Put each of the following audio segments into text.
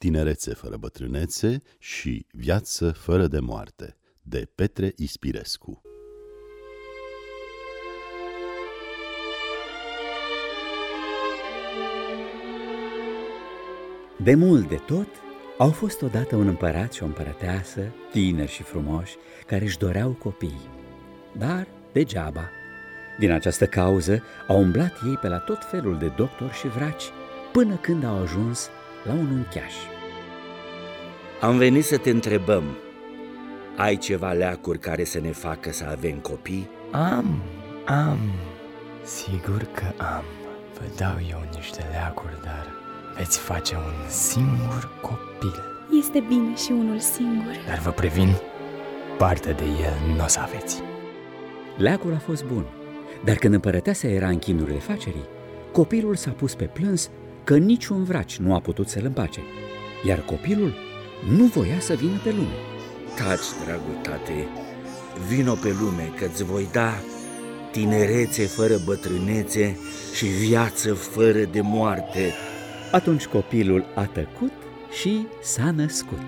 Tinerețe fără bătrânețe și Viață fără de moarte, de Petre Ispirescu. De mult de tot, au fost odată un împărat și o împărăteasă, tineri și frumoși, care își doreau copii. Dar degeaba. Din această cauză au umblat ei pe la tot felul de doctori și vraci, până când au ajuns la un uncheaș. Am venit să te întrebăm, ai ceva leacuri care să ne facă să avem copii? Am, am, sigur că am. Vă dau eu niște leacuri, dar veți face un singur copil. Este bine și unul singur. Dar vă previn, parte de el nu o să aveți. Leacul a fost bun, dar când împărăteasa era în chinurile facerii, copilul s-a pus pe plâns că niciun vraci nu a putut să-l împace, iar copilul nu voia să vină pe lume. Taci, dragul tate, vino pe lume că-ți voi da tinerețe fără bătrânețe și viață fără de moarte. Atunci copilul a tăcut și s-a născut.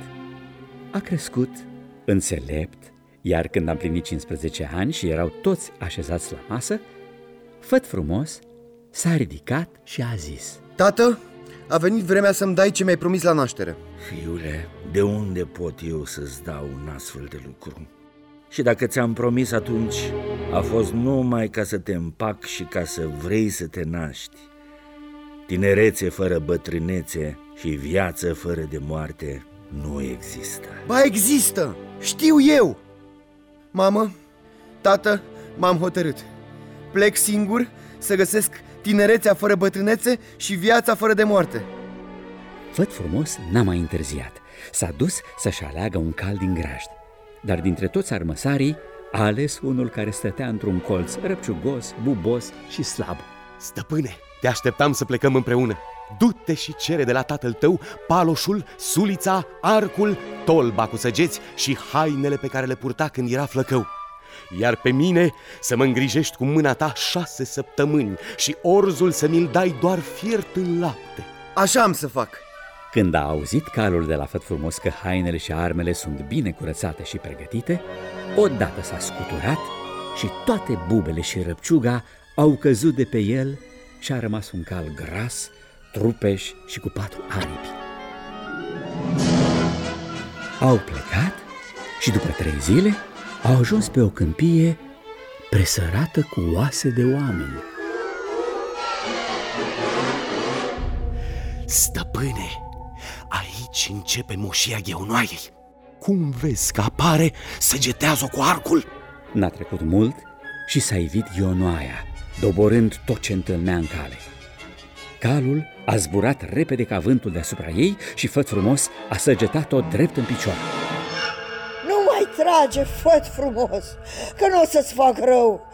A crescut înțelept, iar când a plinit 15 ani și erau toți așezați la masă, făt frumos s-a ridicat și a zis Tată, a venit vremea să-mi dai ce mi-ai promis la naștere Fiule, de unde pot eu să-ți dau un astfel de lucru? Și dacă ți-am promis atunci, a fost numai ca să te împac și ca să vrei să te naști. Tinerețe fără bătrânețe și viață fără de moarte nu există. Ba există, știu eu Mamă, tată, m-am hotărât Plec singur să găsesc tinerețea fără bătrânețe și viața fără de moarte Făt frumos n-a mai întârziat. S-a dus să-și aleagă un cal din grajd. Dar dintre toți armăsarii a ales unul care stătea într-un colț răpciugos, bubos și slab. Stăpâne, te așteptam să plecăm împreună. Du-te și cere de la tatăl tău paloșul, sulița, arcul, tolba cu săgeți și hainele pe care le purta când era flăcău. Iar pe mine să mă îngrijești cu mâna ta șase săptămâni și orzul să mi-l dai doar fiert în lapte. Așa am să fac Când a auzit calul de la făt frumos că hainele și armele sunt bine curățate și pregătite, odată s-a scuturat și toate bubele și răpciuga au căzut de pe el și a rămas un cal gras, trupeș și cu patru aripi. Au plecat și după trei zile au ajuns pe o câmpie presărată cu oase de oameni. Stăpâne, aici începe moșia gheunoaiei. Cum vezi că apare, săgetează cu arcul? N-a trecut mult și s-a ivit Ionoaia, doborând tot ce întâlnea în cale. Calul a zburat repede ca vântul deasupra ei și făt frumos a săgetat-o drept în picioare. Nu mai trage, făt frumos, că nu o să-ți fac rău.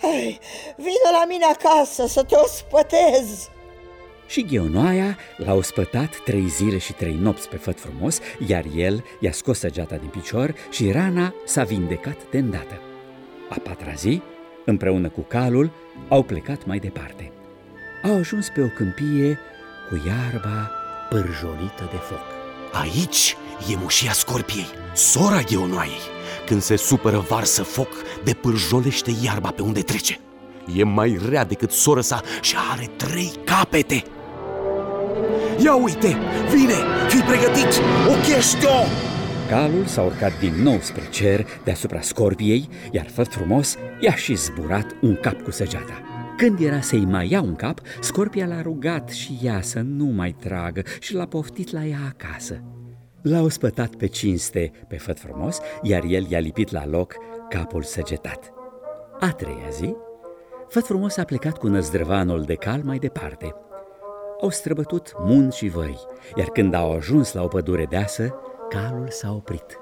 Hai, vină la mine acasă să te ospătez. Și Gheonoaia l-a ospătat trei zile și trei nopți pe făt frumos, iar el i-a scos săgeata din picior și rana s-a vindecat de îndată. A patra zi, împreună cu calul, au plecat mai departe. Au ajuns pe o câmpie cu iarba pârjolită de foc. Aici e moșia scorpiei, sora gheonoaiei. Când se supără varsă foc, de pârjolește iarba pe unde trece. E mai rea decât soră sa și are trei capete. Ia uite, vine, fii pregătit, ochește-o! Calul s-a urcat din nou spre cer deasupra scorpiei, iar făt frumos i-a și zburat un cap cu săgeata. Când era să-i mai ia un cap, scorpia l-a rugat și ea să nu mai tragă și l-a poftit la ea acasă. L-a ospătat pe cinste pe făt frumos, iar el i-a lipit la loc capul săgetat. A treia zi, făt frumos a plecat cu năzdrăvanul de cal mai departe. Au străbătut munți și văi, iar când au ajuns la o pădure deasă, calul s-a oprit.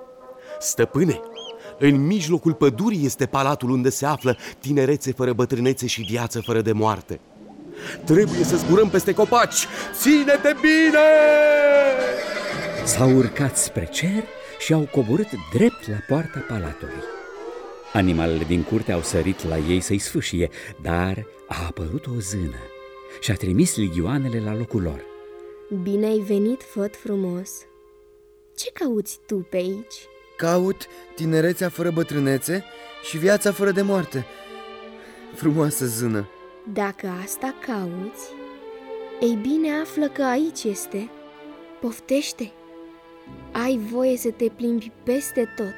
Stăpâne, în mijlocul pădurii este palatul unde se află tinerețe fără bătrânețe și viață fără de moarte. Trebuie să zburăm peste copaci! Ține-te bine! S-au urcat spre cer și au coborât drept la poarta palatului. Animalele din curte au sărit la ei să-i sfâșie, dar a apărut o zână și a trimis ligioanele la locul lor. Bine ai venit, făt frumos! Ce cauți tu pe aici? Caut tinerețea fără bătrânețe și viața fără de moarte. Frumoasă zână. Dacă asta cauți, ei bine află că aici este. Poftește! Ai voie să te plimbi peste tot.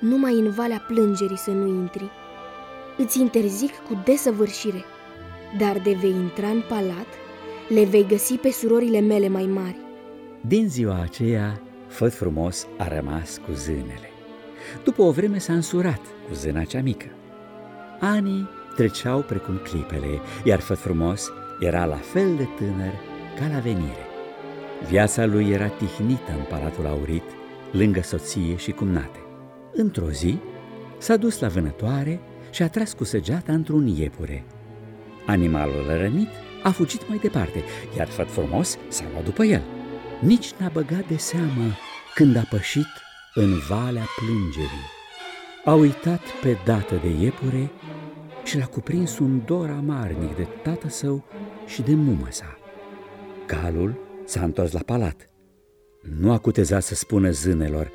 Numai în valea plângerii să nu intri. Îți interzic cu desăvârșire, dar de vei intra în palat, le vei găsi pe surorile mele mai mari. Din ziua aceea, făt frumos a rămas cu zânele. După o vreme s-a însurat cu zâna cea mică. Anii treceau precum clipele, iar făt frumos era la fel de tânăr ca la venire. Viața lui era tihnită în Palatul Aurit, lângă soție și cumnate. Într-o zi, s-a dus la vânătoare și a tras cu săgeata într-un iepure. Animalul rănit a fugit mai departe, iar făt frumos s-a luat după el. Nici n-a băgat de seamă când a pășit în valea plângerii. A uitat pe dată de iepure și l-a cuprins un dor amarnic de tată său și de mumă sa. Calul s-a întors la palat. Nu a cutezat să spună zânelor,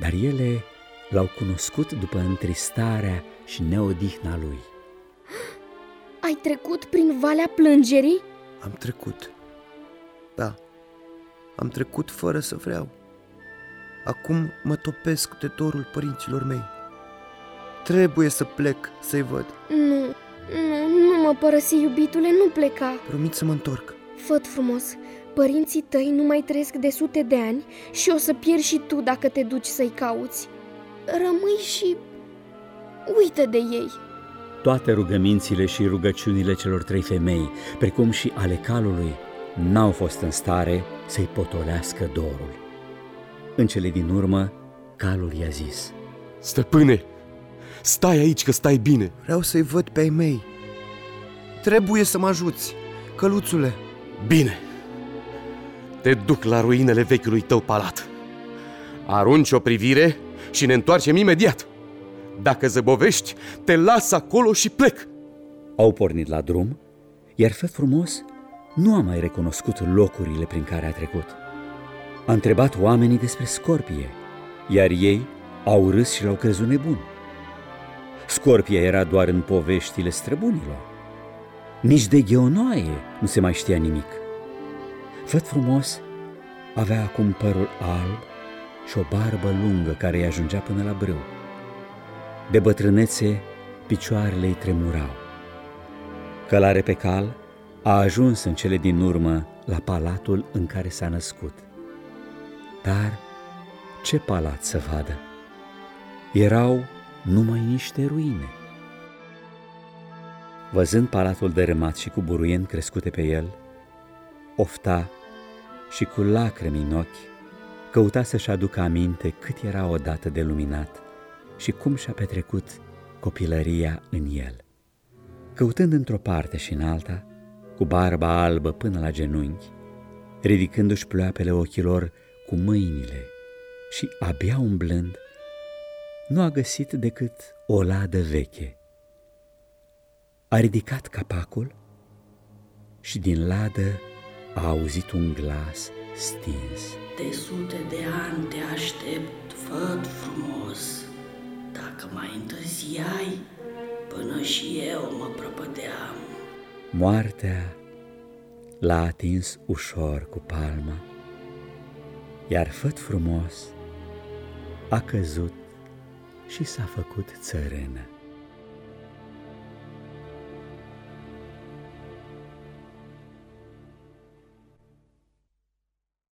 dar ele l-au cunoscut după întristarea și neodihna lui. Ai trecut prin Valea Plângerii? Am trecut. Da, am trecut fără să vreau. Acum mă topesc de dorul părinților mei. Trebuie să plec să-i văd. Nu, nu, nu mă părăsi, iubitule, nu pleca. Promit să mă întorc. Făt frumos, părinții tăi nu mai trăiesc de sute de ani și o să pierzi și tu dacă te duci să-i cauți. Rămâi și uită de ei. Toate rugămințile și rugăciunile celor trei femei, precum și ale calului, n-au fost în stare să-i potolească dorul. În cele din urmă, calul i-a zis Stăpâne, stai aici că stai bine. Vreau să-i văd pe ei mei. Trebuie să mă ajuți, căluțule. Bine, te duc la ruinele vechiului tău palat. Arunci o privire și ne întoarcem imediat. Dacă zăbovești, te las acolo și plec. Au pornit la drum, iar făt frumos nu a mai recunoscut locurile prin care a trecut. A întrebat oamenii despre scorpie, iar ei au râs și l-au crezut nebun. Scorpia era doar în poveștile străbunilor. Nici de gheonoaie nu se mai știa nimic. Făt frumos avea acum părul alb și o barbă lungă care îi ajungea până la brâu. De bătrânețe, picioarele îi tremurau. Călare pe cal, a ajuns în cele din urmă la palatul în care s-a născut. Dar ce palat să vadă? Erau numai niște ruine. Văzând palatul dărâmat și cu buruieni crescute pe el, ofta și cu lacrimi în ochi, căuta să-și aducă aminte cât era odată de luminat și cum și-a petrecut copilăria în el. Căutând într-o parte și în alta, cu barba albă până la genunchi, ridicându-și ploapele ochilor cu mâinile și abia umblând, nu a găsit decât o ladă veche. A ridicat capacul și din ladă a auzit un glas stins. De sute de ani te aștept, făt frumos. Dacă mai întârziai, până și eu mă prăpădeam. Moartea l-a atins ușor cu palma, iar făt frumos a căzut și s-a făcut țărână.